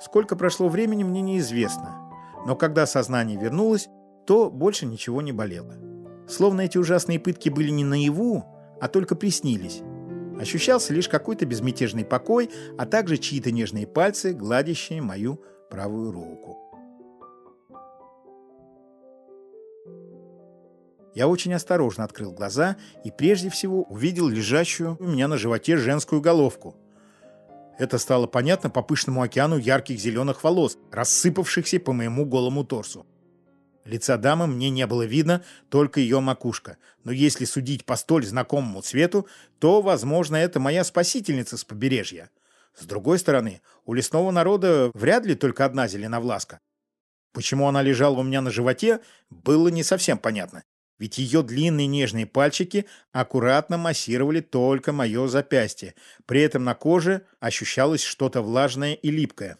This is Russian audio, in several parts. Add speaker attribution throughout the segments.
Speaker 1: Сколько прошло времени, мне неизвестно. Но когда сознание вернулось, то больше ничего не болело. Словно эти ужасные пытки были не наяву, а только приснились. Ощущался лишь какой-то безмятежный покой, а также чьи-то нежные пальцы, гладящие мою правую руку. Я очень осторожно открыл глаза и прежде всего увидел лежащую у меня на животе женскую головку. Это стало понятно по пышному океану ярких зеленых волос, рассыпавшихся по моему голому торсу. Лица дамы мне не было видно, только ее макушка. Но если судить по столь знакомому цвету, то, возможно, это моя спасительница с побережья. С другой стороны, у лесного народа вряд ли только одна зеленовласка. Почему она лежала у меня на животе, было не совсем понятно ведь ее длинные нежные пальчики аккуратно массировали только мое запястье. При этом на коже ощущалось что-то влажное и липкое.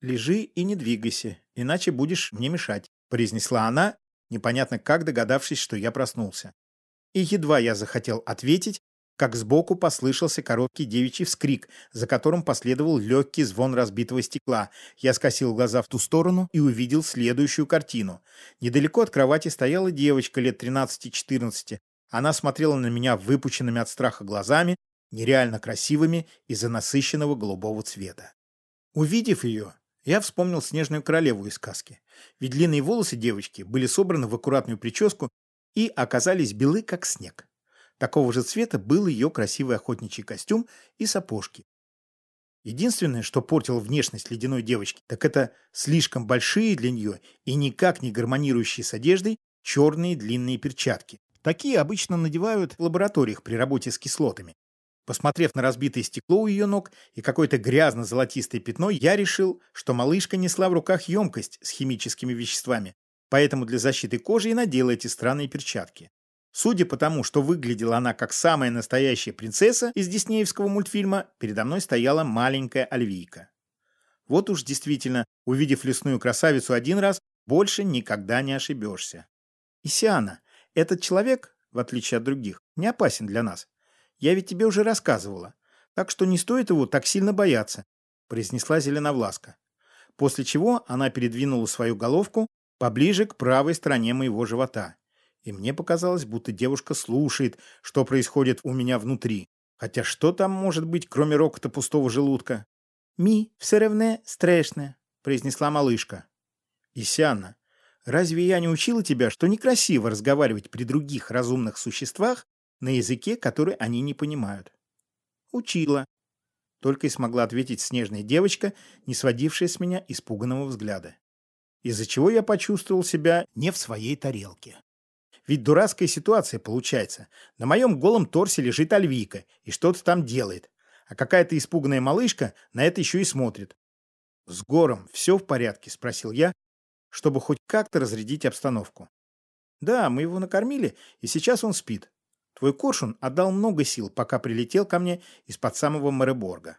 Speaker 1: «Лежи и не двигайся, иначе будешь мне мешать», — произнесла она, непонятно как догадавшись, что я проснулся. И едва я захотел ответить, как сбоку послышался короткий девичий вскрик, за которым последовал легкий звон разбитого стекла. Я скосил глаза в ту сторону и увидел следующую картину. Недалеко от кровати стояла девочка лет 13-14. Она смотрела на меня выпученными от страха глазами, нереально красивыми из-за насыщенного голубого цвета. Увидев ее, я вспомнил снежную королеву из сказки. Ведь длинные волосы девочки были собраны в аккуратную прическу и оказались белы, как снег. Такого же цвета был ее красивый охотничий костюм и сапожки. Единственное, что портило внешность ледяной девочки, так это слишком большие для нее и никак не гармонирующие с одеждой черные длинные перчатки. Такие обычно надевают в лабораториях при работе с кислотами. Посмотрев на разбитое стекло у ее ног и какое-то грязно-золотистое пятно, я решил, что малышка несла в руках емкость с химическими веществами, поэтому для защиты кожи и надела эти странные перчатки. Судя по тому, что выглядела она как самая настоящая принцесса из диснеевского мультфильма, передо мной стояла маленькая Альвийка. Вот уж действительно, увидев лесную красавицу один раз, больше никогда не ошибешься. Исиана, этот человек, в отличие от других, не опасен для нас. Я ведь тебе уже рассказывала. Так что не стоит его так сильно бояться, произнесла Зеленовласка. После чего она передвинула свою головку поближе к правой стороне моего живота и мне показалось, будто девушка слушает, что происходит у меня внутри. Хотя что там может быть, кроме рокота пустого желудка? «Ми, все равне страшно», — произнесла малышка. «Исяна, разве я не учила тебя, что некрасиво разговаривать при других разумных существах на языке, который они не понимают?» «Учила», — только и смогла ответить снежная девочка, не сводившая с меня испуганного взгляда. Из-за чего я почувствовал себя не в своей тарелке. Ведь дурацкая ситуация получается. На моем голом торсе лежит Альвийка и что-то там делает. А какая-то испуганная малышка на это еще и смотрит. «С Гором все в порядке?» – спросил я, чтобы хоть как-то разрядить обстановку. «Да, мы его накормили, и сейчас он спит. Твой коршун отдал много сил, пока прилетел ко мне из-под самого Мэреборга».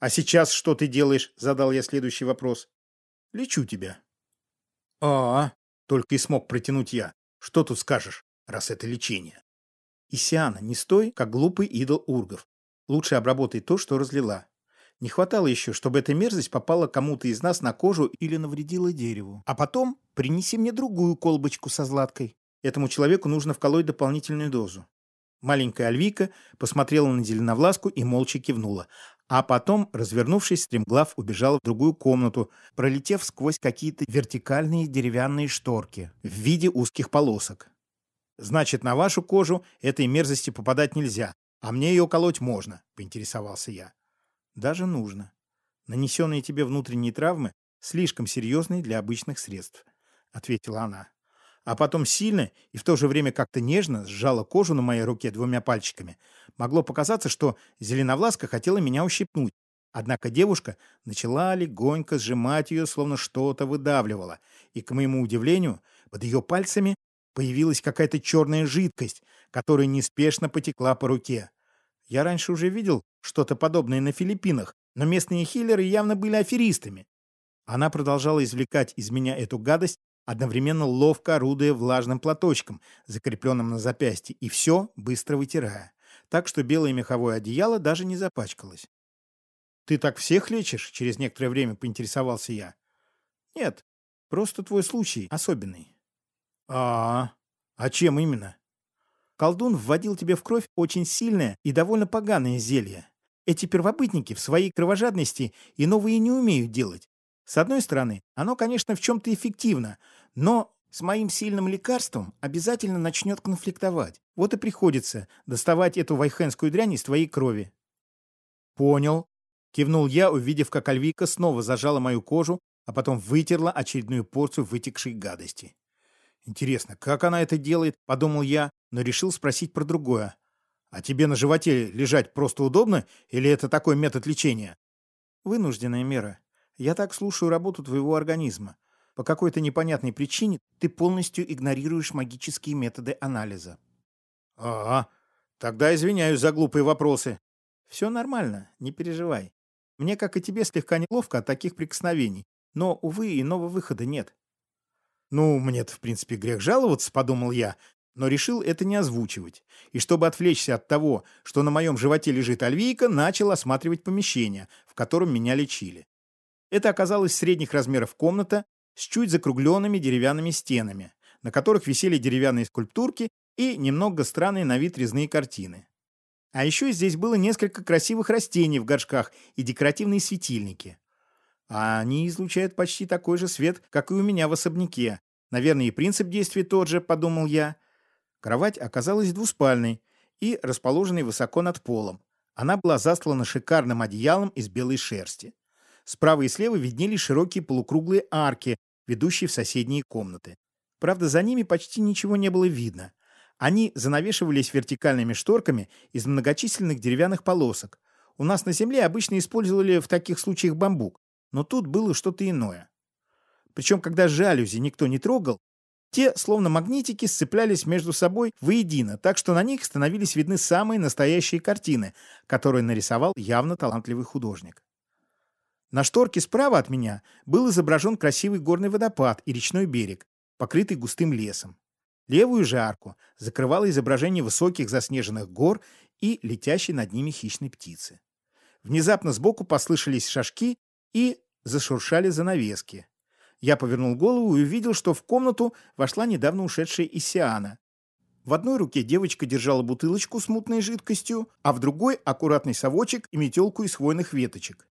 Speaker 1: «А сейчас что ты делаешь?» – задал я следующий вопрос. «Лечу тебя». «А, -а — только и смог протянуть я. Что тут скажешь, раз это лечение? Исиана, не стой, как глупый идол ургов. Лучше обработай то, что разлила. Не хватало еще, чтобы эта мерзость попала кому-то из нас на кожу или навредила дереву. А потом принеси мне другую колбочку со златкой. Этому человеку нужно вколоть дополнительную дозу. Маленькая Альвика посмотрела на зеленовласку и молча кивнула, а потом, развернувшись, стремглав убежала в другую комнату, пролетев сквозь какие-то вертикальные деревянные шторки в виде узких полосок. «Значит, на вашу кожу этой мерзости попадать нельзя, а мне ее колоть можно», — поинтересовался я. «Даже нужно. Нанесенные тебе внутренние травмы слишком серьезные для обычных средств», — ответила она а потом сильно и в то же время как-то нежно сжала кожу на моей руке двумя пальчиками. Могло показаться, что Зеленовласка хотела меня ущипнуть. Однако девушка начала легонько сжимать ее, словно что-то выдавливала, и, к моему удивлению, под ее пальцами появилась какая-то черная жидкость, которая неспешно потекла по руке. Я раньше уже видел что-то подобное на Филиппинах, но местные хиллеры явно были аферистами. Она продолжала извлекать из меня эту гадость, одновременно ловко орудуя влажным платочком, закрепленным на запястье, и все быстро вытирая, так что белое меховое одеяло даже не запачкалось. ты так всех лечишь?» — через некоторое время поинтересовался я. «Нет, просто твой случай особенный». «А, -а, а чем именно?» «Колдун вводил тебе в кровь очень сильное и довольно поганое зелье. Эти первобытники в своей кровожадности и новые не умеют делать. С одной стороны, оно, конечно, в чем-то эффективно, но с моим сильным лекарством обязательно начнет конфликтовать. Вот и приходится доставать эту вайхенскую дрянь из твоей крови. Понял. Кивнул я, увидев, как Альвика снова зажала мою кожу, а потом вытерла очередную порцию вытекшей гадости. Интересно, как она это делает, подумал я, но решил спросить про другое. А тебе на животе лежать просто удобно или это такой метод лечения? Вынужденная мера. Я так слушаю работу твоего организма. По какой-то непонятной причине ты полностью игнорируешь магические методы анализа. Ага, тогда извиняюсь за глупые вопросы. Все нормально, не переживай. Мне, как и тебе, слегка неловко от таких прикосновений, но, увы, иного выхода нет. Ну, мне-то, в принципе, грех жаловаться, подумал я, но решил это не озвучивать. И чтобы отвлечься от того, что на моем животе лежит альвийка, начал осматривать помещение, в котором меня лечили. Это оказалась средних размеров комната с чуть закругленными деревянными стенами, на которых висели деревянные скульптурки и немного странные на вид резные картины. А еще здесь было несколько красивых растений в горшках и декоративные светильники. А они излучают почти такой же свет, как и у меня в особняке. Наверное, и принцип действия тот же, подумал я. Кровать оказалась двуспальной и расположенной высоко над полом. Она была застлана шикарным одеялом из белой шерсти. Справа и слева виднелись широкие полукруглые арки, ведущие в соседние комнаты. Правда, за ними почти ничего не было видно. Они занавешивались вертикальными шторками из многочисленных деревянных полосок. У нас на земле обычно использовали в таких случаях бамбук, но тут было что-то иное. Причем, когда жалюзи никто не трогал, те, словно магнитики, сцеплялись между собой воедино, так что на них становились видны самые настоящие картины, которые нарисовал явно талантливый художник. На шторке справа от меня был изображен красивый горный водопад и речной берег, покрытый густым лесом. Левую же арку закрывало изображение высоких заснеженных гор и летящей над ними хищной птицы. Внезапно сбоку послышались шажки и зашуршали занавески. Я повернул голову и увидел, что в комнату вошла недавно ушедшая Исиана. В одной руке девочка держала бутылочку с мутной жидкостью, а в другой — аккуратный совочек и метелку из хвойных веточек.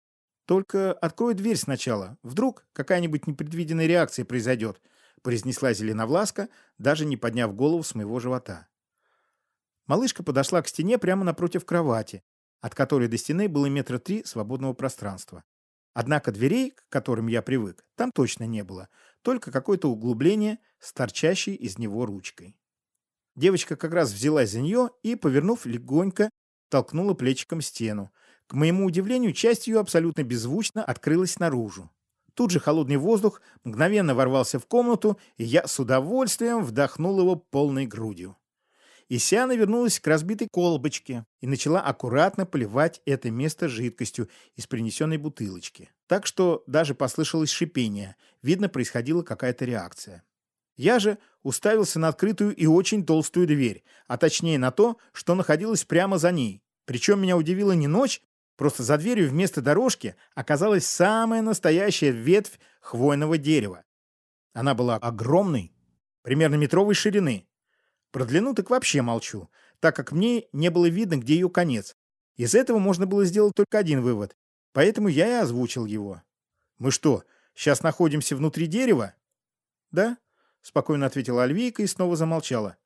Speaker 1: «Только открой дверь сначала. Вдруг какая-нибудь непредвиденная реакция произойдет», — произнесла Зеленовласка, даже не подняв голову с моего живота. Малышка подошла к стене прямо напротив кровати, от которой до стены было метра три свободного пространства. Однако дверей, к которым я привык, там точно не было, только какое-то углубление с торчащей из него ручкой. Девочка как раз взялась за нее и, повернув легонько, толкнула плечиком стену, к моему удивлению, часть ее абсолютно беззвучно открылась наружу. Тут же холодный воздух мгновенно ворвался в комнату, и я с удовольствием вдохнул его полной грудью. Исяна вернулась к разбитой колбочке и начала аккуратно поливать это место жидкостью из принесенной бутылочки. Так что даже послышалось шипение. Видно, происходила какая-то реакция. Я же уставился на открытую и очень толстую дверь, а точнее на то, что находилось прямо за ней. Причем меня удивила не ночь, Просто за дверью вместо дорожки оказалась самая настоящая ветвь хвойного дерева. Она была огромной, примерно метровой ширины. Про длину так вообще молчу, так как мне не было видно, где ее конец. Из этого можно было сделать только один вывод, поэтому я и озвучил его. «Мы что, сейчас находимся внутри дерева?» «Да», — спокойно ответила Альвейка и снова замолчала.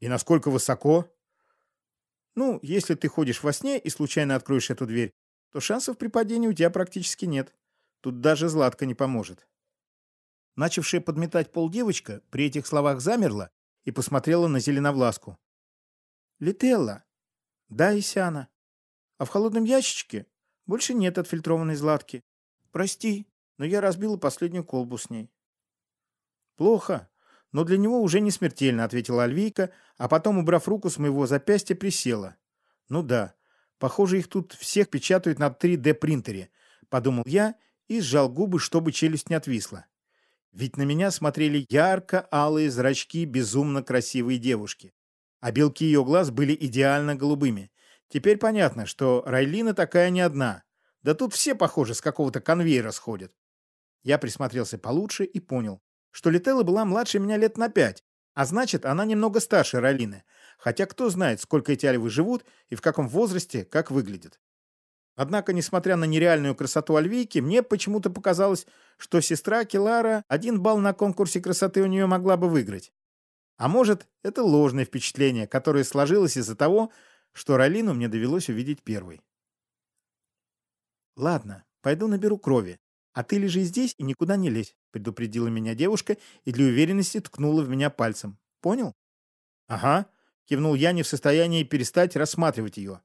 Speaker 1: «И насколько высоко?» Ну, если ты ходишь во сне и случайно откроешь эту дверь, то шансов при падении у тебя практически нет. Тут даже Златка не поможет. Начавшая подметать пол девочка при этих словах замерла и посмотрела на Зеленовласку. «Летелла!» «Да, Исяна. А в холодном ящичке больше нет отфильтрованной Златки. Прости, но я разбила последнюю колбу с ней». «Плохо но для него уже не смертельно», — ответила Альвийка, а потом, убрав руку с моего запястья, присела. «Ну да, похоже, их тут всех печатают на 3D-принтере», — подумал я и сжал губы, чтобы челюсть не отвисла. Ведь на меня смотрели ярко-алые зрачки безумно красивой девушки, а белки ее глаз были идеально голубыми. Теперь понятно, что Райлина такая не одна. Да тут все, похоже, с какого-то конвейера сходят. Я присмотрелся получше и понял, что Лителла была младше меня лет на пять, а значит, она немного старше Ролины. Хотя кто знает, сколько эти альвы живут и в каком возрасте, как выглядят. Однако, несмотря на нереальную красоту Альвейки, мне почему-то показалось, что сестра Келара один балл на конкурсе красоты у нее могла бы выиграть. А может, это ложное впечатление, которое сложилось из-за того, что Ролину мне довелось увидеть первой. «Ладно, пойду наберу крови. А ты лежи здесь и никуда не лезь», — предупредила меня девушка и для уверенности ткнула в меня пальцем. «Понял?» «Ага», — кивнул я, не в состоянии перестать рассматривать ее.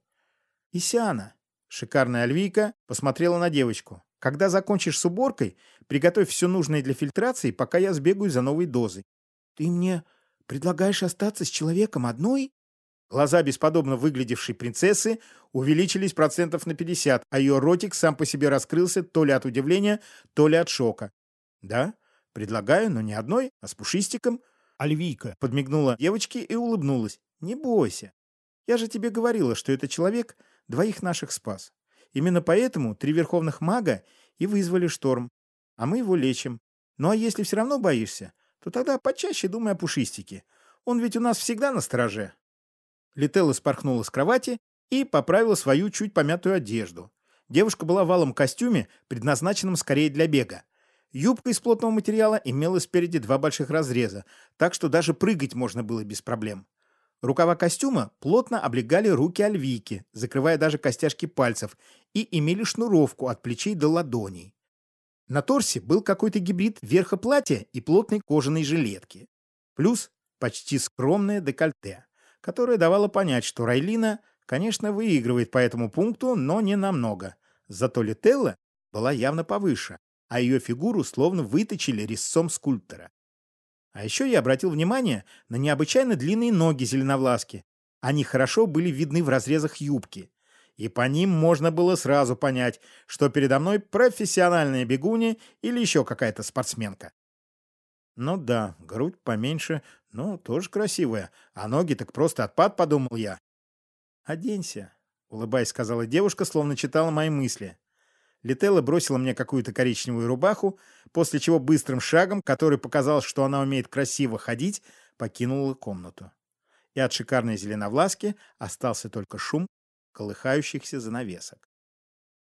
Speaker 1: «Исиана», — шикарная альвийка, посмотрела на девочку. «Когда закончишь с уборкой, приготовь все нужное для фильтрации, пока я сбегаю за новой дозой». «Ты мне предлагаешь остаться с человеком одной?» Глаза бесподобно выглядевшей принцессы увеличились процентов на 50, а ее ротик сам по себе раскрылся то ли от удивления, то ли от шока. «Да, предлагаю, но не одной, а с пушистиком». Альвийка подмигнула девочке и улыбнулась. «Не бойся. Я же тебе говорила, что этот человек двоих наших спас. Именно поэтому три верховных мага и вызвали шторм. А мы его лечим. Ну а если все равно боишься, то тогда почаще думай о пушистике. Он ведь у нас всегда на стороже». Лителла спорхнула с кровати и поправила свою чуть помятую одежду. Девушка была в валом костюме, предназначенном скорее для бега. Юбка из плотного материала имела спереди два больших разреза, так что даже прыгать можно было без проблем. Рукава костюма плотно облегали руки Альвики, закрывая даже костяшки пальцев, и имели шнуровку от плечей до ладоней. На торсе был какой-то гибрид верха платья и плотной кожаной жилетки. Плюс почти скромное декольте которая давала понять, что Райлина, конечно, выигрывает по этому пункту, но не намного. Зато Лителла была явно повыше, а ее фигуру словно выточили резцом скульптора. А еще я обратил внимание на необычайно длинные ноги зеленовласки. Они хорошо были видны в разрезах юбки. И по ним можно было сразу понять, что передо мной профессиональная бегунья или еще какая-то спортсменка. Ну да, грудь поменьше, но тоже красивая. А ноги так просто отпад, подумал я. Оденься, улыбаясь, сказала девушка, словно читала мои мысли. Летела бросила мне какую-то коричневую рубаху, после чего быстрым шагом, который показал, что она умеет красиво ходить, покинула комнату. И от шикарной зеленовласки остался только шум колыхающихся занавесок.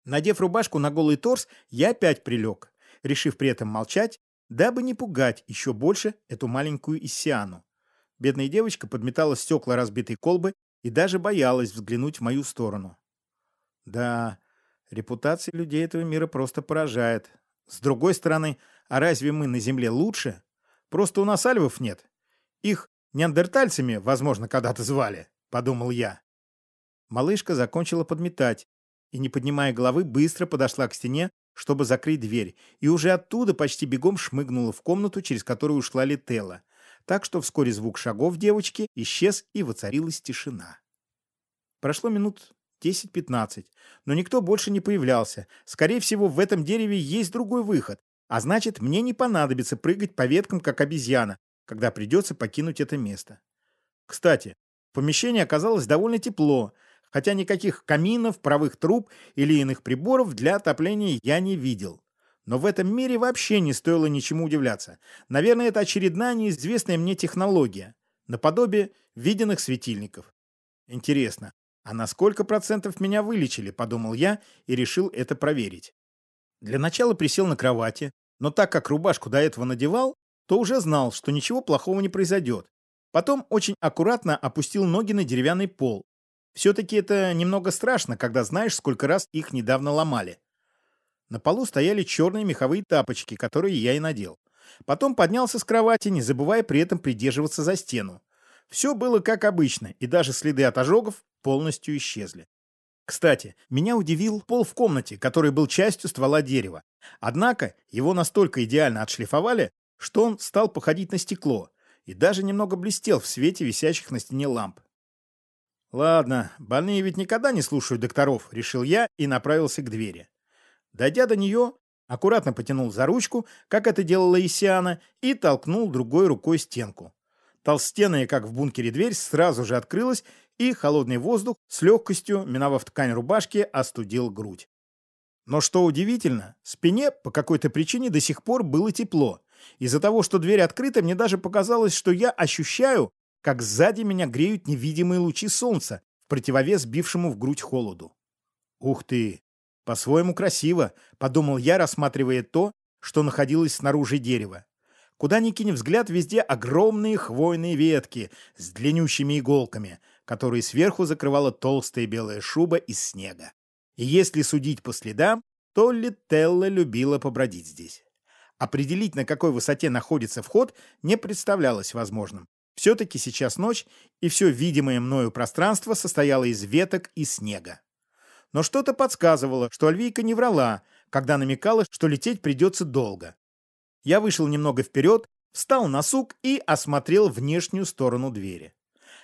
Speaker 1: Надев рубашку на голый торс, я опять прилег, решив при этом молчать дабы не пугать еще больше эту маленькую Иссиану. Бедная девочка подметала стекла разбитой колбы и даже боялась взглянуть в мою сторону. Да, репутация людей этого мира просто поражает. С другой стороны, а разве мы на Земле лучше? Просто у нас альвов нет. Их неандертальцами, возможно, когда-то звали, подумал я. Малышка закончила подметать и, не поднимая головы, быстро подошла к стене, чтобы закрыть дверь, и уже оттуда почти бегом шмыгнула в комнату, через которую ушла Летела. Так что вскоре звук шагов девочки исчез, и воцарилась тишина. Прошло минут 10-15, но никто больше не появлялся. Скорее всего, в этом дереве есть другой выход, а значит, мне не понадобится прыгать по веткам, как обезьяна, когда придется покинуть это место. Кстати, в помещении оказалось довольно тепло, хотя никаких каминов, правых труб или иных приборов для отопления я не видел. Но в этом мире вообще не стоило ничему удивляться. Наверное, это очередная неизвестная мне технология, наподобие виденных светильников. Интересно, а на сколько процентов меня вылечили, подумал я и решил это проверить. Для начала присел на кровати, но так как рубашку до этого надевал, то уже знал, что ничего плохого не произойдет. Потом очень аккуратно опустил ноги на деревянный пол, все-таки это немного страшно, когда знаешь, сколько раз их недавно ломали. На полу стояли черные меховые тапочки, которые я и надел. Потом поднялся с кровати, не забывая при этом придерживаться за стену. Все было как обычно, и даже следы от ожогов полностью исчезли. Кстати, меня удивил пол в комнате, который был частью ствола дерева. Однако его настолько идеально отшлифовали, что он стал походить на стекло и даже немного блестел в свете висящих на стене ламп. Ладно, больные ведь никогда не слушают докторов, решил я и направился к двери. Дойдя до нее, аккуратно потянул за ручку, как это делала Исиана, и толкнул другой рукой стенку. Толстенная, как в бункере, дверь сразу же открылась, и холодный воздух с легкостью, миновав ткань рубашки, остудил грудь. Но что удивительно, спине по какой-то причине до сих пор было тепло. Из-за того, что дверь открыта, мне даже показалось, что я ощущаю, как сзади меня греют невидимые лучи солнца в противовес бившему в грудь холоду. «Ух ты! По-своему красиво», — подумал я, рассматривая то, что находилось снаружи дерева. Куда ни кинь взгляд, везде огромные хвойные ветки с длиннющими иголками, которые сверху закрывала толстая белая шуба из снега. И если судить по следам, то Лителла любила побродить здесь. Определить, на какой высоте находится вход, не представлялось возможным. Все-таки сейчас ночь, и все видимое мною пространство состояло из веток и снега. Но что-то подсказывало, что Альвийка не врала, когда намекала, что лететь придется долго. Я вышел немного вперед, встал на сук и осмотрел внешнюю сторону двери.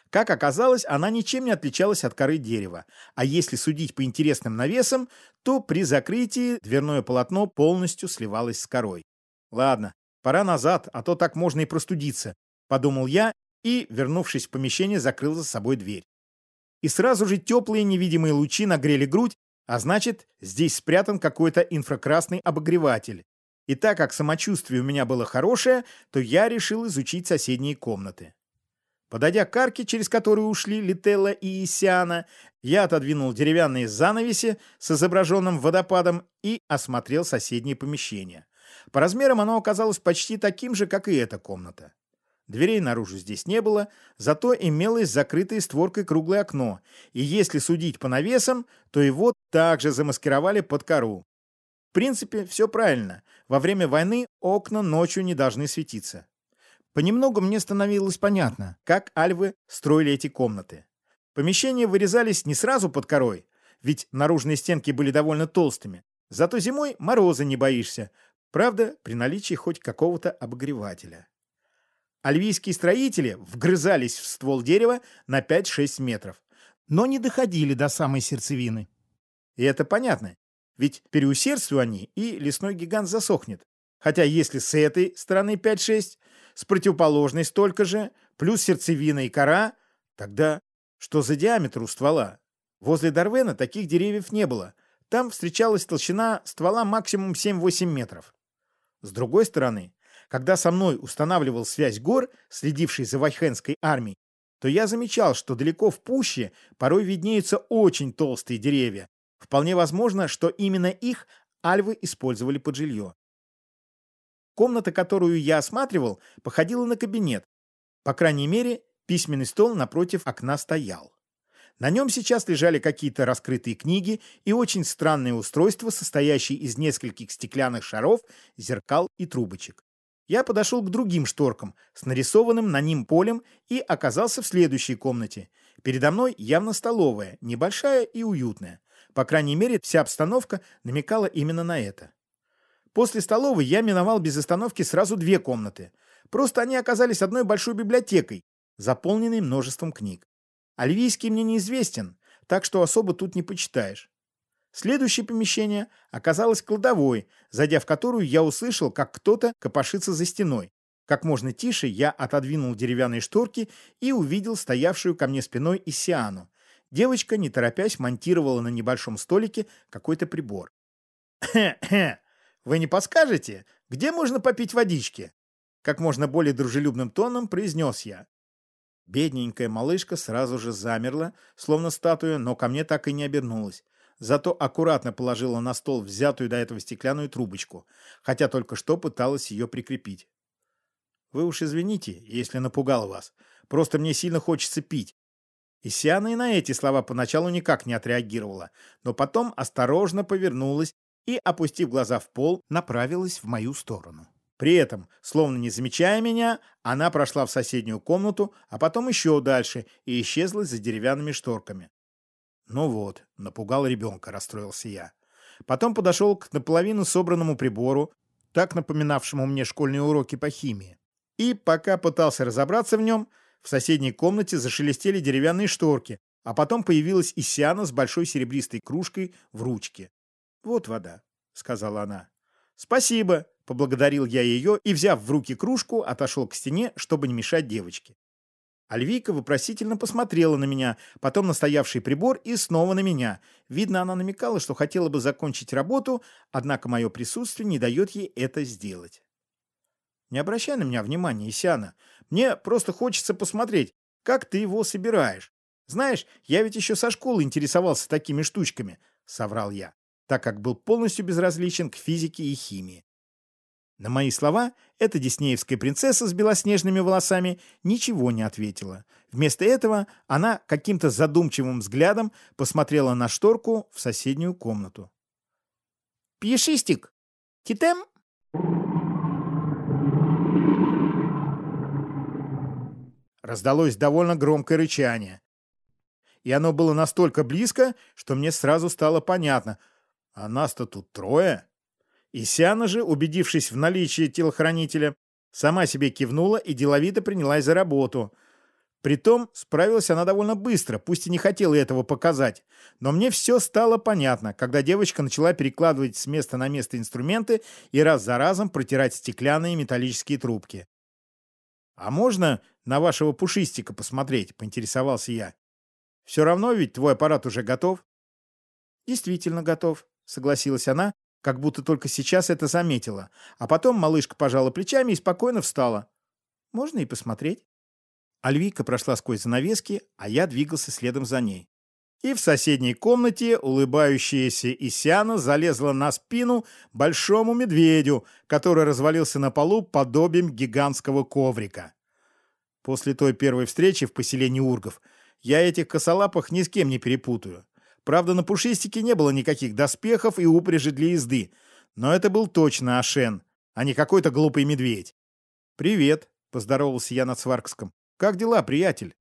Speaker 1: Как оказалось, она ничем не отличалась от коры дерева, а если судить по интересным навесам, то при закрытии дверное полотно полностью сливалось с корой. Ладно, пора назад, а то так можно и простудиться, подумал я и, вернувшись в помещение, закрыл за собой дверь. И сразу же теплые невидимые лучи нагрели грудь, а значит, здесь спрятан какой-то инфракрасный обогреватель. И так как самочувствие у меня было хорошее, то я решил изучить соседние комнаты. Подойдя к арке, через которую ушли Лителла и Исиана, я отодвинул деревянные занавеси с изображенным водопадом и осмотрел соседние помещения. По размерам оно оказалось почти таким же, как и эта комната. Дверей наружу здесь не было, зато имелось закрытое створкой круглое окно, и если судить по навесам, то его также замаскировали под кору. В принципе, все правильно. Во время войны окна ночью не должны светиться. Понемногу мне становилось понятно, как альвы строили эти комнаты. Помещения вырезались не сразу под корой, ведь наружные стенки были довольно толстыми. Зато зимой мороза не боишься, правда, при наличии хоть какого-то обогревателя. Альвийские строители вгрызались в ствол дерева на 5-6 метров, но не доходили до самой сердцевины. И это понятно, ведь переусердствуют они, и лесной гигант засохнет. Хотя если с этой стороны 5-6, с противоположной столько же, плюс сердцевина и кора, тогда что за диаметр у ствола? Возле Дарвена таких деревьев не было. Там встречалась толщина ствола максимум 7-8 метров. С другой стороны, когда со мной устанавливал связь гор, следивший за Вайхенской армией, то я замечал, что далеко в пуще порой виднеются очень толстые деревья. Вполне возможно, что именно их альвы использовали под жилье. Комната, которую я осматривал, походила на кабинет. По крайней мере, письменный стол напротив окна стоял. На нем сейчас лежали какие-то раскрытые книги и очень странное устройство, состоящее из нескольких стеклянных шаров, зеркал и трубочек. Я подошел к другим шторкам с нарисованным на ним полем и оказался в следующей комнате. Передо мной явно столовая, небольшая и уютная. По крайней мере, вся обстановка намекала именно на это. После столовой я миновал без остановки сразу две комнаты. Просто они оказались одной большой библиотекой, заполненной множеством книг. Альвийский мне неизвестен, так что особо тут не почитаешь. Следующее помещение оказалось кладовой, зайдя в которую я услышал, как кто-то копошится за стеной. Как можно тише я отодвинул деревянные шторки и увидел стоявшую ко мне спиной Исиану. Девочка, не торопясь, монтировала на небольшом столике какой-то прибор. «Хе-хе! Вы не подскажете, где можно попить водички?» Как можно более дружелюбным тоном произнес я. Бедненькая малышка сразу же замерла, словно статуя, но ко мне так и не обернулась зато аккуратно положила на стол взятую до этого стеклянную трубочку, хотя только что пыталась ее прикрепить. «Вы уж извините, если напугал вас. Просто мне сильно хочется пить». Исиана и на эти слова поначалу никак не отреагировала, но потом осторожно повернулась и, опустив глаза в пол, направилась в мою сторону. При этом, словно не замечая меня, она прошла в соседнюю комнату, а потом еще дальше и исчезла за деревянными шторками. Ну вот, напугал ребенка, расстроился я. Потом подошел к наполовину собранному прибору, так напоминавшему мне школьные уроки по химии. И пока пытался разобраться в нем, в соседней комнате зашелестели деревянные шторки, а потом появилась Исиана с большой серебристой кружкой в ручке. «Вот вода», — сказала она. «Спасибо», — поблагодарил я ее и, взяв в руки кружку, отошел к стене, чтобы не мешать девочке. Альвийка вопросительно посмотрела на меня, потом на стоявший прибор и снова на меня. Видно, она намекала, что хотела бы закончить работу, однако мое присутствие не дает ей это сделать. Не обращай на меня внимания, Исяна. Мне просто хочется посмотреть, как ты его собираешь. Знаешь, я ведь еще со школы интересовался такими штучками, — соврал я, так как был полностью безразличен к физике и химии. На мои слова эта диснеевская принцесса с белоснежными волосами ничего не ответила. Вместо этого она каким-то задумчивым взглядом посмотрела на шторку в соседнюю комнату. «Пьешистик! Китем?» Раздалось довольно громкое рычание. И оно было настолько близко, что мне сразу стало понятно. А нас-то тут трое. Исяна же, убедившись в наличии телохранителя, сама себе кивнула и деловито принялась за работу. Притом справилась она довольно быстро, пусть и не хотела этого показать. Но мне все стало понятно, когда девочка начала перекладывать с места на место инструменты и раз за разом протирать стеклянные металлические трубки. «А можно на вашего пушистика посмотреть?» — поинтересовался я. «Все равно ведь твой аппарат уже готов?» «Действительно готов», — согласилась она, как будто только сейчас это заметила. А потом малышка пожала плечами и спокойно встала. «Можно и посмотреть». Альвика прошла сквозь занавески, а я двигался следом за ней. И в соседней комнате улыбающаяся Исяна залезла на спину большому медведю, который развалился на полу подобием гигантского коврика. После той первой встречи в поселении Ургов я этих косолапых ни с кем не перепутаю. Правда, на пушистике не было никаких доспехов и упряжи для езды, но это был точно Ашен, а не какой-то глупый медведь. «Привет», — поздоровался я на Сваркском. «Как дела, приятель?»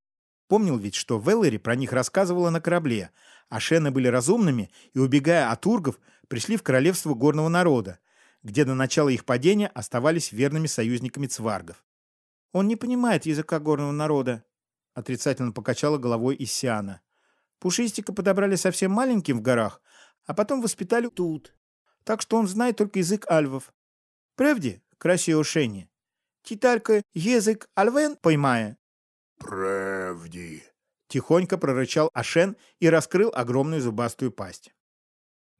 Speaker 1: Помнил ведь, что Веллери про них рассказывала на корабле. Ашены были разумными и, убегая от ургов, пришли в королевство горного народа, где до начала их падения оставались верными союзниками цваргов. «Он не понимает языка горного народа», — отрицательно покачала головой Иссиана. Пушистика подобрали совсем маленьким в горах, а потом воспитали тут. Так что он знает только язык альвов. Правде, красиво Шенни? Ти только язык альвен поймая.
Speaker 2: Правди.
Speaker 1: Тихонько прорычал Ашен и раскрыл огромную зубастую пасть.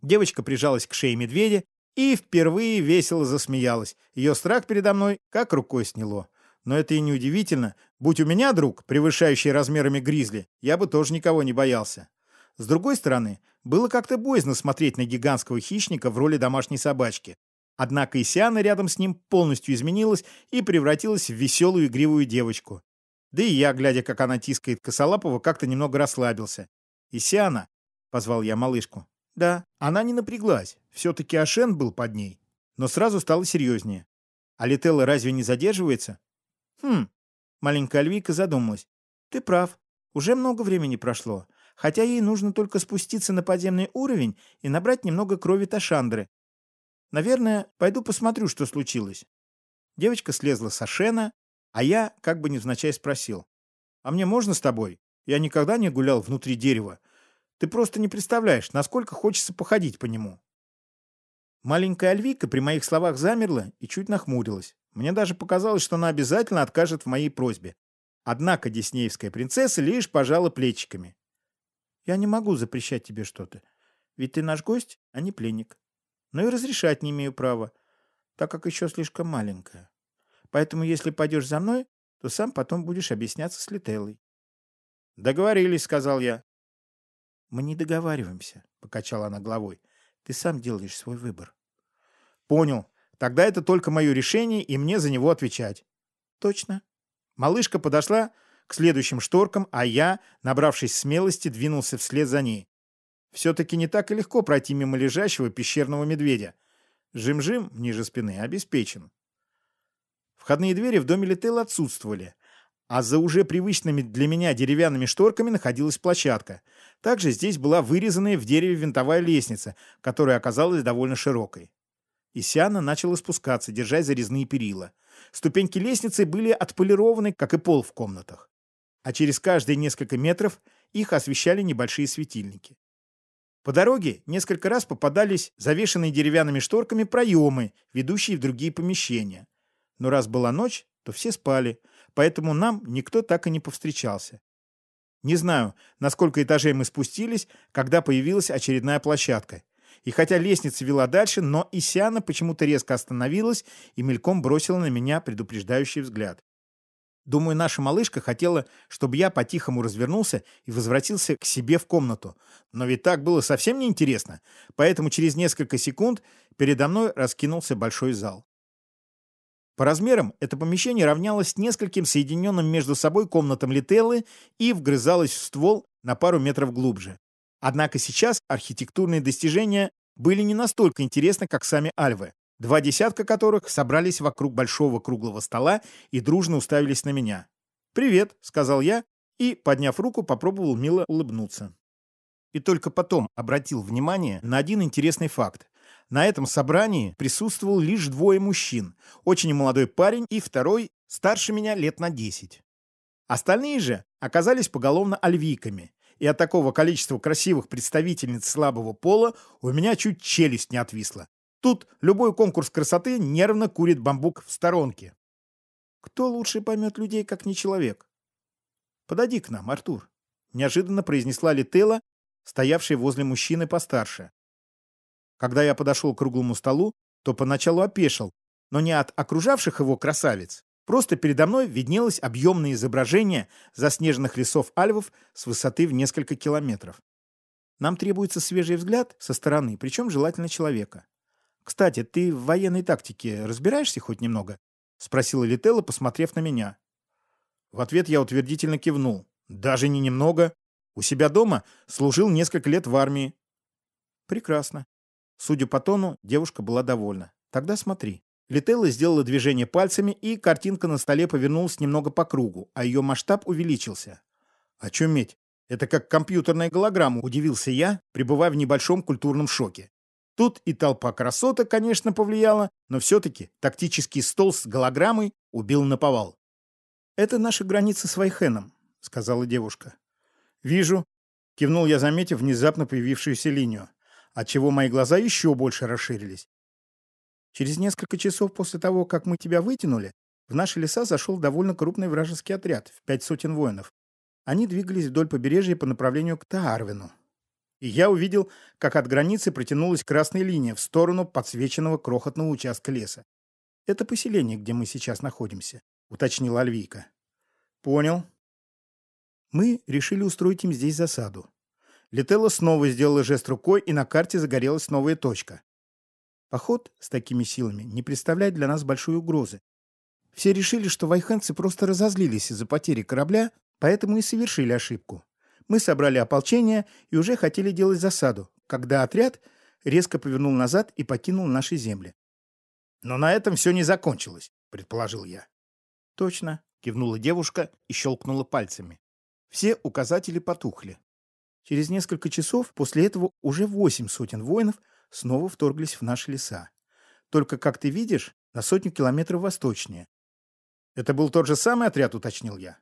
Speaker 1: Девочка прижалась к шее медведя и впервые весело засмеялась. Ее страх передо мной как рукой сняло. Но это и не удивительно. Будь у меня друг, превышающий размерами гризли, я бы тоже никого не боялся. С другой стороны, было как-то боязно смотреть на гигантского хищника в роли домашней собачки. Однако Исиана рядом с ним полностью изменилась и превратилась в веселую игривую девочку. Да и я, глядя, как она тискает косолапого, как-то немного расслабился. «Исиана!» — позвал я малышку. Да, она не напряглась. Все-таки Ашен был под ней. Но сразу стало серьезнее. А Лителла разве не задерживается? Хм, маленькая Альвика задумалась. Ты прав, уже много времени прошло, хотя ей нужно только спуститься на подземный уровень и набрать немного крови Ташандры. Наверное, пойду посмотрю, что случилось. Девочка слезла с Ашена, а я, как бы невзначай, спросил. «А мне можно с тобой? Я никогда не гулял внутри дерева. Ты просто не представляешь, насколько хочется походить по нему». Маленькая Альвика при моих словах замерла и чуть нахмурилась. Мне даже показалось, что она обязательно откажет в моей просьбе. Однако диснеевская принцесса лишь пожала плечиками. «Я не могу запрещать тебе что-то, ведь ты наш гость, а не пленник. Но и разрешать не имею права, так как еще слишком маленькая. Поэтому если пойдешь за мной, то сам потом будешь объясняться с Лителлой». «Договорились», — сказал я. «Мы не договариваемся», — покачала она головой. «Ты сам делаешь свой выбор». «Понял. Тогда это только мое решение, и мне за него отвечать. Точно. Малышка подошла к следующим шторкам, а я, набравшись смелости, двинулся вслед за ней. Все-таки не так и легко пройти мимо лежащего пещерного медведя. Жим-жим ниже спины обеспечен. Входные двери в доме Летел отсутствовали, а за уже привычными для меня деревянными шторками находилась площадка. Также здесь была вырезанная в дереве винтовая лестница, которая оказалась довольно широкой. Исиана начала спускаться, держась за резные перила. Ступеньки лестницы были отполированы, как и пол в комнатах. А через каждые несколько метров их освещали небольшие светильники. По дороге несколько раз попадались завешенные деревянными шторками проемы, ведущие в другие помещения. Но раз была ночь, то все спали, поэтому нам никто так и не повстречался. Не знаю, на сколько этажей мы спустились, когда появилась очередная площадка. И хотя лестница вела дальше, но Исяна почему-то резко остановилась и мельком бросила на меня предупреждающий взгляд. Думаю, наша малышка хотела, чтобы я по-тихому развернулся и возвратился к себе в комнату. Но ведь так было совсем неинтересно, поэтому через несколько секунд передо мной раскинулся большой зал. По размерам это помещение равнялось нескольким соединенным между собой комнатам Лителлы и вгрызалось в ствол на пару метров глубже. Однако сейчас архитектурные достижения были не настолько интересны, как сами альвы два десятка которых собрались вокруг большого круглого стола и дружно уставились на меня. «Привет», — сказал я и, подняв руку, попробовал мило улыбнуться. И только потом обратил внимание на один интересный факт. На этом собрании присутствовал лишь двое мужчин, очень молодой парень и второй, старше меня лет на десять. Остальные же оказались поголовно альвийками, и от такого количества красивых представительниц слабого пола у меня чуть челюсть не отвисла. Тут любой конкурс красоты нервно курит бамбук в сторонке. Кто лучше поймет людей, как не человек? Подойди к нам, Артур. Неожиданно произнесла Летела, стоявшая возле мужчины постарше. Когда я подошел к круглому столу, то поначалу опешил, но не от окружавших его красавиц. Просто передо мной виднелось объемное изображение заснеженных лесов Альвов с высоты в несколько километров. Нам требуется свежий взгляд со стороны, причем желательно человека. «Кстати, ты в военной тактике разбираешься хоть немного?» — спросила Лителла, посмотрев на меня. В ответ я утвердительно кивнул. «Даже не немного. У себя дома служил несколько лет в армии». «Прекрасно». Судя по тону, девушка была довольна. «Тогда смотри». Лителла сделала движение пальцами, и картинка на столе повернулась немного по кругу, а ее масштаб увеличился. «Очуметь! Это как компьютерная голограмма», — удивился я, пребывая в небольшом культурном шоке. Тут и толпа красоток, конечно, повлияла, но все-таки тактический стол с голограммой убил на повал. «Это наша граница с Вайхеном», — сказала девушка. «Вижу», — кивнул я, заметив внезапно появившуюся линию, отчего мои глаза еще больше расширились. Через несколько часов после того, как мы тебя вытянули, в наши леса зашел довольно крупный вражеский отряд в пять сотен воинов. Они двигались вдоль побережья по направлению к Таарвину и я увидел, как от границы протянулась красная линия в сторону подсвеченного крохотного участка леса. «Это поселение, где мы сейчас находимся», — уточнила Альвийка. «Понял». Мы решили устроить им здесь засаду. Летелла снова сделала жест рукой, и на карте загорелась новая точка. Поход с такими силами не представляет для нас большой угрозы. Все решили, что вайханцы просто разозлились из-за потери корабля, поэтому и совершили ошибку. Мы собрали ополчение и уже хотели делать засаду, когда отряд резко повернул назад и покинул наши земли. «Но на этом все не закончилось», — предположил я. «Точно», — кивнула девушка и щелкнула пальцами. Все указатели потухли. Через несколько часов после этого уже восемь сотен воинов снова вторглись в наши леса. Только, как ты видишь, на сотню километров восточнее. «Это был тот же самый отряд», — уточнил я.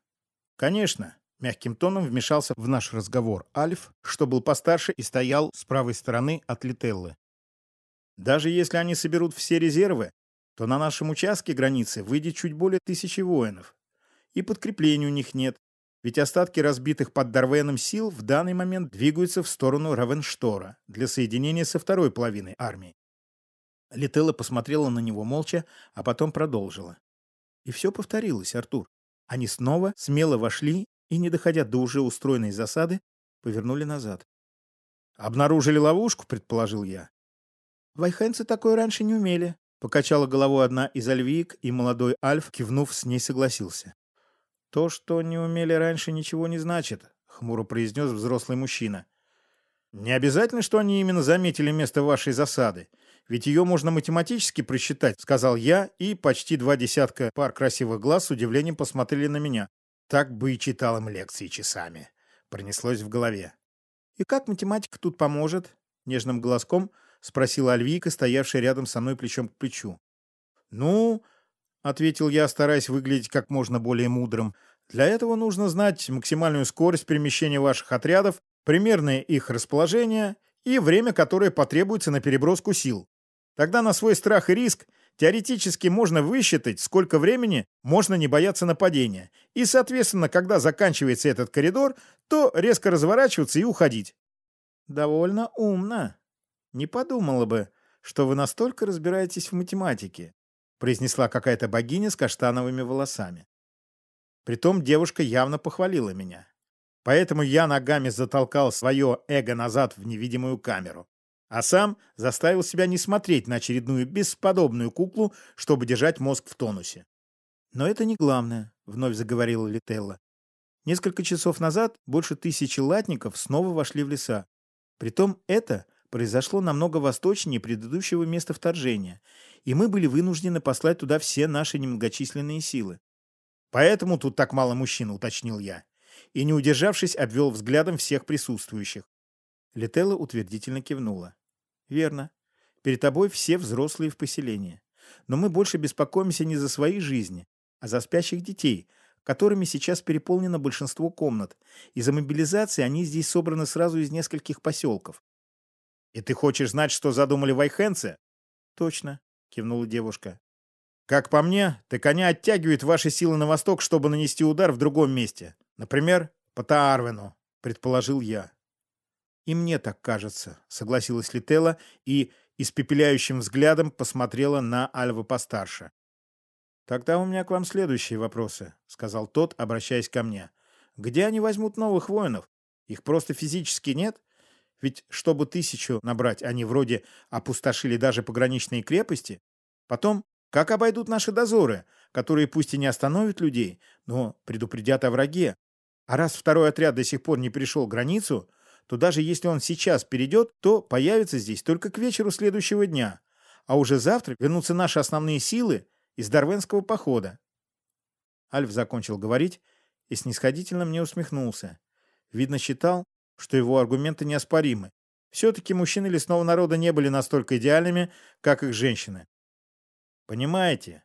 Speaker 1: «Конечно. Мягким тоном вмешался в наш разговор Альф, что был постарше и стоял с правой стороны от Лителлы. Даже если они соберут все резервы, то на нашем участке границы выйдет чуть более тысячи воинов. И подкреплений у них нет, ведь остатки разбитых под Дарвеном сил в данный момент двигаются в сторону Равенштора для соединения со второй половиной армии. Лителла посмотрела на него молча, а потом продолжила. И все повторилось, Артур. Они снова смело вошли и, не доходя до уже устроенной засады, повернули назад. «Обнаружили ловушку», — предположил я. «Вайхенцы такое раньше не умели», — покачала головой одна из альвиек, и молодой Альф, кивнув, с ней согласился. «То, что не умели раньше, ничего не значит», — хмуро произнес взрослый мужчина. «Не обязательно, что они именно заметили место вашей засады, ведь ее можно математически просчитать», — сказал я, и почти два десятка пар красивых глаз с удивлением посмотрели на меня. Так бы и читал им лекции часами. Пронеслось в голове. «И как математика тут поможет?» — нежным голоском спросила Альвийка, стоявшая рядом со мной плечом к плечу. «Ну...» — ответил я, стараясь выглядеть как можно более мудрым. «Для этого нужно знать максимальную скорость перемещения ваших отрядов, примерное их расположение и время, которое потребуется на переброску сил. Тогда на свой страх и риск теоретически можно высчитать, сколько времени можно не бояться нападения. И, соответственно, когда заканчивается этот коридор, то резко разворачиваться и уходить. Довольно умно. Не подумала бы, что вы настолько разбираетесь в математике, произнесла какая-то богиня с каштановыми волосами. Притом девушка явно похвалила меня. Поэтому я ногами затолкал свое эго назад в невидимую камеру а сам заставил себя не смотреть на очередную бесподобную куклу, чтобы держать мозг в тонусе. «Но это не главное», — вновь заговорила Лителла. Несколько часов назад больше тысячи латников снова вошли в леса. Притом это произошло намного восточнее предыдущего места вторжения, и мы были вынуждены послать туда все наши немногочисленные силы. «Поэтому тут так мало мужчин», — уточнил я. И, не удержавшись, обвел взглядом всех присутствующих. Летелла утвердительно кивнула. Верно. Перед тобой все взрослые в поселении. Но мы больше беспокоимся не за свои жизни, а за спящих детей, которыми сейчас переполнено большинство комнат. Из-за мобилизации они здесь собраны сразу из нескольких поселков. «И ты хочешь знать, что задумали вайхенцы?» «Точно», — кивнула девушка. «Как по мне, так они оттягивают ваши силы на восток, чтобы нанести удар в другом месте. Например, по Таарвену», — предположил я. «И мне так кажется», — согласилась Летела и испепеляющим взглядом посмотрела на Альва постарше. «Тогда у меня к вам следующие вопросы», — сказал тот, обращаясь ко мне. «Где они возьмут новых воинов? Их просто физически нет? Ведь чтобы тысячу набрать, они вроде опустошили даже пограничные крепости. Потом, как обойдут наши дозоры, которые пусть и не остановят людей, но предупредят о враге? А раз второй отряд до сих пор не перешел границу, то даже если он сейчас перейдет, то появится здесь только к вечеру следующего дня, а уже завтра вернутся наши основные силы из Дарвенского похода. Альф закончил говорить и снисходительно мне усмехнулся. Видно, считал, что его аргументы неоспоримы. Все-таки мужчины лесного народа не были настолько идеальными, как их женщины. Понимаете?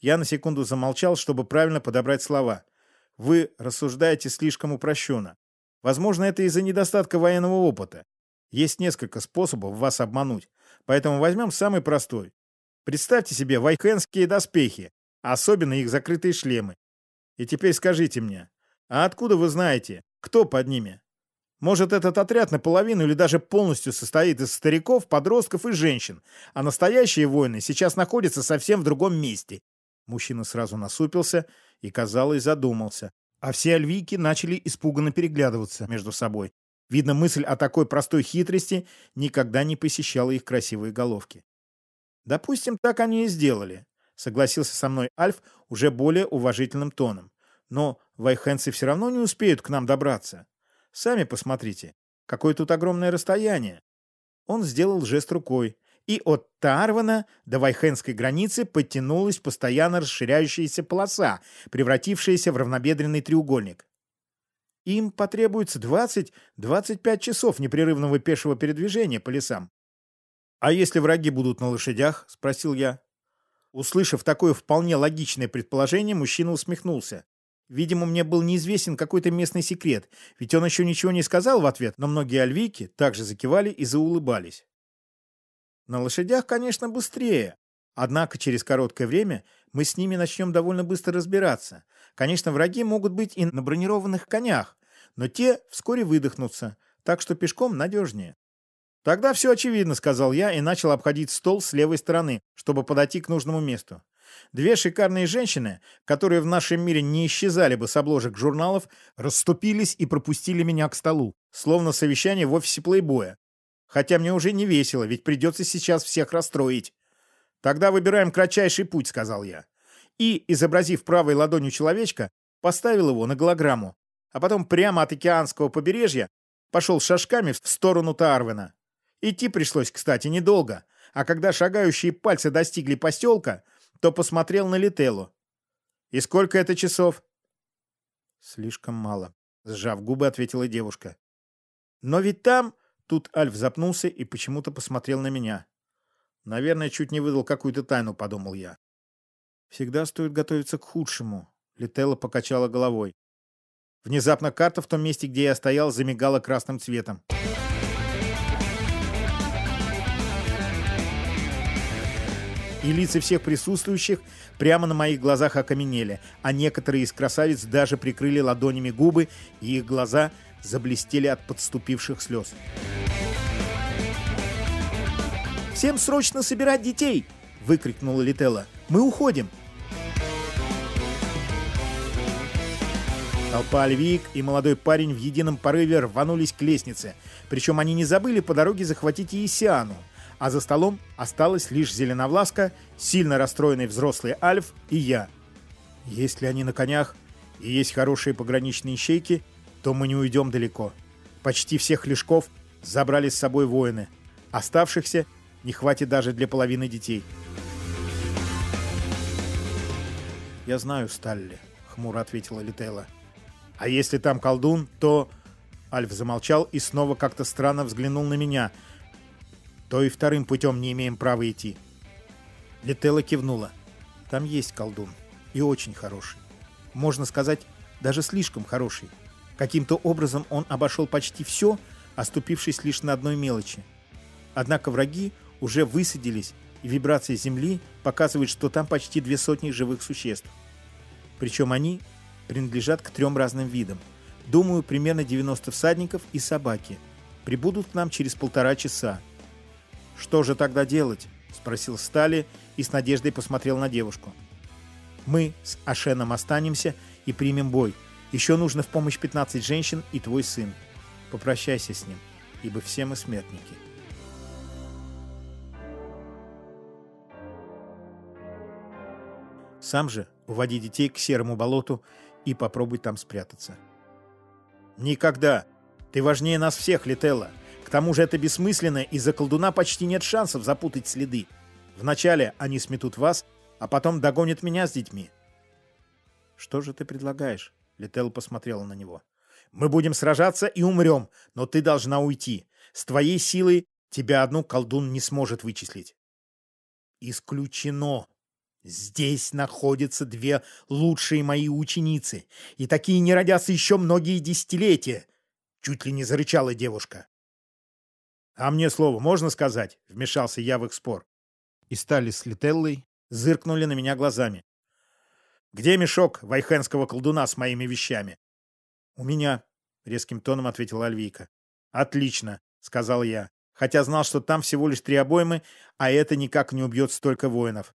Speaker 1: Я на секунду замолчал, чтобы правильно подобрать слова. Вы рассуждаете слишком упрощенно. Возможно, это из-за недостатка военного опыта. Есть несколько способов вас обмануть, поэтому возьмем самый простой. Представьте себе вайкенские доспехи, особенно их закрытые шлемы. И теперь скажите мне, а откуда вы знаете, кто под ними? Может, этот отряд наполовину или даже полностью состоит из стариков, подростков и женщин, а настоящие воины сейчас находятся совсем в другом месте. Мужчина сразу насупился и, казалось, задумался, а все альвийки начали испуганно переглядываться между собой. Видно, мысль о такой простой хитрости никогда не посещала их красивые головки. «Допустим, так они и сделали», — согласился со мной Альф уже более уважительным тоном. «Но вайхенцы все равно не успеют к нам добраться. Сами посмотрите, какое тут огромное расстояние». Он сделал жест рукой, и от Тарвана до Вайхенской границы подтянулась постоянно расширяющаяся полоса, превратившаяся в равнобедренный треугольник. Им потребуется 20-25 часов непрерывного пешего передвижения по лесам. «А если враги будут на лошадях?» — спросил я. Услышав такое вполне логичное предположение, мужчина усмехнулся. Видимо, мне был неизвестен какой-то местный секрет, ведь он еще ничего не сказал в ответ, но многие альвийки также закивали и заулыбались. На лошадях, конечно, быстрее. Однако через короткое время мы с ними начнем довольно быстро разбираться. Конечно, враги могут быть и на бронированных конях, но те вскоре выдохнутся, так что пешком надежнее. «Тогда все очевидно», — сказал я и начал обходить стол с левой стороны, чтобы подойти к нужному месту. Две шикарные женщины, которые в нашем мире не исчезали бы с обложек журналов, расступились и пропустили меня к столу, словно совещание в офисе плейбоя. Хотя мне уже не весело, ведь придется сейчас всех расстроить. Тогда выбираем кратчайший путь, сказал я. И, изобразив правой ладонью человечка, поставил его на голограмму, а потом прямо от океанского побережья пошел шажками в сторону Таарвена. Идти пришлось, кстати, недолго, а когда шагающие пальцы достигли поселка, то посмотрел на Лителлу. «И сколько это часов?» «Слишком мало», — сжав губы, ответила девушка. «Но ведь там Тут Альф запнулся и почему-то посмотрел на меня. Наверное, чуть не выдал какую-то тайну, подумал я. Всегда стоит готовиться к худшему. Летелла покачала головой. Внезапно карта в том месте, где я стоял, замигала красным цветом. И лица всех присутствующих прямо на моих глазах окаменели, а некоторые из красавиц даже прикрыли ладонями губы, и их глаза заблестели от подступивших слез. «Всем срочно собирать детей!» — выкрикнула Лителла. «Мы уходим!» Толпа львик и молодой парень в едином порыве рванулись к лестнице. Причем они не забыли по дороге захватить и. А за столом осталась лишь Зеленовласка, сильно расстроенный взрослый Альф и я. Если они на конях и есть хорошие пограничные щейки, то мы не уйдем далеко. Почти всех лешков забрали с собой воины. Оставшихся не хватит даже для половины детей. «Я знаю, Сталли», — хмуро ответила Литейла. А если там колдун, то...» Альф замолчал и снова как-то странно взглянул на меня. «То и вторым путем не имеем права идти». Летела кивнула. «Там есть колдун. И очень хороший. Можно сказать, даже слишком хороший. Каким-то образом он обошел почти все, оступившись лишь на одной мелочи. Однако враги уже высадились, и вибрация Земли показывает, что там почти две сотни живых существ. Причем они принадлежат к трем разным видам. Думаю, примерно 90 всадников и собаки. Прибудут к нам через полтора часа. «Что же тогда делать?» — спросил Стали и с надеждой посмотрел на девушку. «Мы с Ашеном останемся и примем бой. Еще нужно в помощь 15 женщин и твой сын. Попрощайся с ним, ибо все мы смертники». Сам же уводи детей к серому болоту и попробуй там спрятаться. Никогда. Ты важнее нас всех, Лителла. К тому же это бессмысленно, из-за колдуна почти нет шансов запутать следы. Вначале они сметут вас, а потом догонят меня с детьми. Что же ты предлагаешь? Лителла посмотрела на него. Мы будем сражаться и умрем, но ты должна уйти. С твоей силой тебя одну колдун не сможет вычислить. Исключено, Здесь находятся две лучшие мои ученицы, и такие не родятся еще многие десятилетия. Чуть ли не зарычала девушка. «А мне слово можно сказать?» — вмешался я в их спор. И стали с Лителлой, зыркнули на меня глазами. «Где мешок вайхенского колдуна с моими вещами?» «У меня», — резким тоном ответила Альвийка. «Отлично», — сказал я, хотя знал, что там всего лишь три обоймы, а это никак не убьет столько воинов.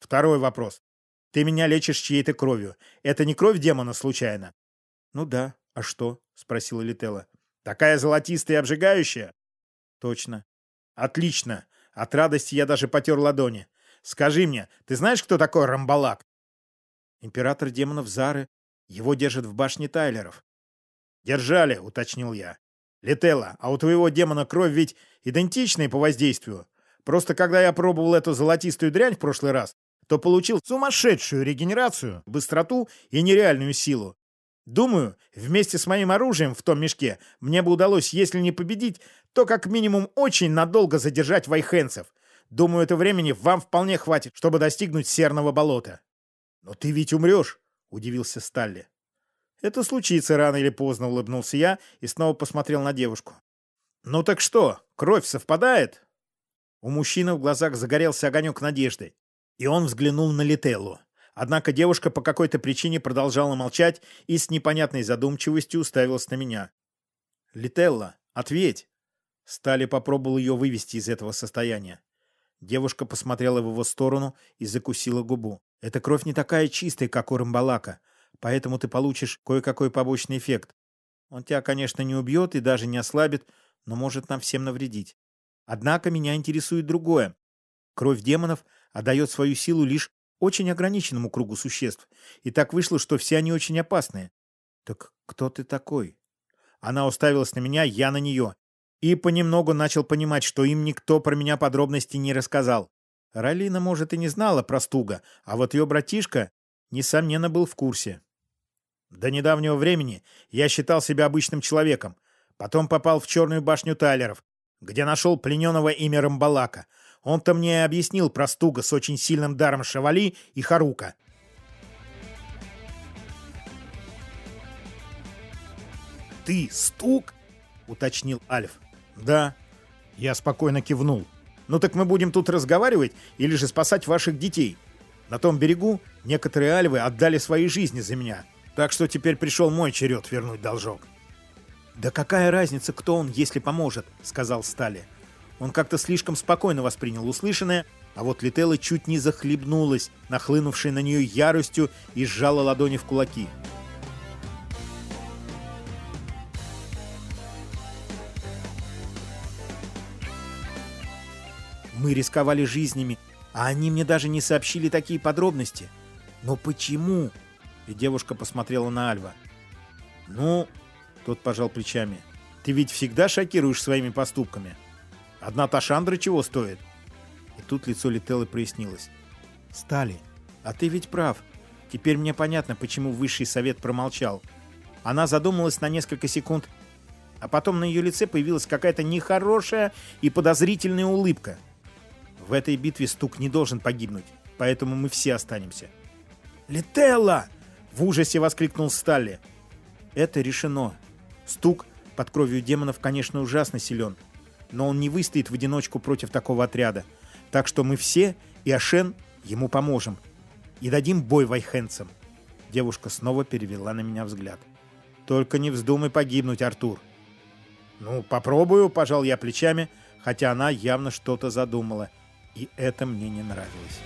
Speaker 1: Второй вопрос. Ты меня лечишь чьей-то кровью. Это не кровь демона случайно? Ну да. А что? Спросила Лителла. Такая золотистая и обжигающая? Точно. Отлично. От радости я даже потер ладони. Скажи мне, ты знаешь, кто такой Рамбалак? Император демонов Зары. Его держат в башне Тайлеров. Держали, уточнил я. Летела, а у твоего демона кровь ведь идентичная по воздействию. Просто когда я пробовал эту золотистую дрянь в прошлый раз, то получил сумасшедшую регенерацию, быстроту и нереальную силу. Думаю, вместе с моим оружием в том мешке мне бы удалось, если не победить, то как минимум очень надолго задержать вайхенцев. Думаю, это времени вам вполне хватит, чтобы достигнуть серного болота. «Но ты ведь умрешь», — удивился Сталли. «Это случится рано или поздно», — улыбнулся я и снова посмотрел на девушку. «Ну так что, кровь совпадает?» У мужчины в глазах загорелся огонек надежды. И он взглянул на Лителлу. Однако девушка по какой-то причине продолжала молчать и с непонятной задумчивостью уставилась на меня. «Лителла, ответь!» Стали попробовал ее вывести из этого состояния. Девушка посмотрела в его сторону и закусила губу. «Эта кровь не такая чистая, как у Рамбалака, поэтому ты получишь кое-какой побочный эффект. Он тебя, конечно, не убьет и даже не ослабит, но может нам всем навредить. Однако меня интересует другое. Кровь демонов отдает свою силу лишь очень ограниченному кругу существ. И так вышло, что все они очень опасные. Так кто ты такой? Она уставилась на меня, я на нее. И понемногу начал понимать, что им никто про меня подробностей не рассказал. Ралина, может, и не знала про Стуга, а вот ее братишка, несомненно, был в курсе. До недавнего времени я считал себя обычным человеком. Потом попал в черную башню Тайлеров, где нашел плененного имя Рамбалака — он-то мне объяснил про Стуга с очень сильным даром Шавали и Харука. «Ты Стуг?» — уточнил Альф. «Да». Я спокойно кивнул. Ну так мы будем тут разговаривать или же спасать ваших детей? На том берегу некоторые альвы отдали свои жизни за меня. Так что теперь пришел мой черед вернуть должок. «Да какая разница, кто он, если поможет?» — сказал Стали. Он как-то слишком спокойно воспринял услышанное, а вот Лителла чуть не захлебнулась, нахлынувшей на нее яростью и сжала ладони в кулаки. Мы рисковали жизнями, а они мне даже не сообщили такие подробности. Но почему? И девушка посмотрела на Альва. Ну, тот пожал плечами. Ты ведь всегда шокируешь своими поступками. Одна Ташандра чего стоит? И тут лицо Лителлы прояснилось. Стали, а ты ведь прав. Теперь мне понятно, почему высший совет промолчал. Она задумалась на несколько секунд, а потом на ее лице появилась какая-то нехорошая и подозрительная улыбка. В этой битве стук не должен погибнуть, поэтому мы все останемся. «Лителла!» — в ужасе воскликнул Сталли. «Это решено. Стук под кровью демонов, конечно, ужасно силен, но он не выстоит в одиночку против такого отряда. Так что мы все и Ашен ему поможем. И дадим бой вайхенцам». Девушка снова перевела на меня взгляд. «Только не вздумай погибнуть, Артур». «Ну, попробую», — пожал я плечами, хотя она явно что-то задумала — и это мне не нравилось.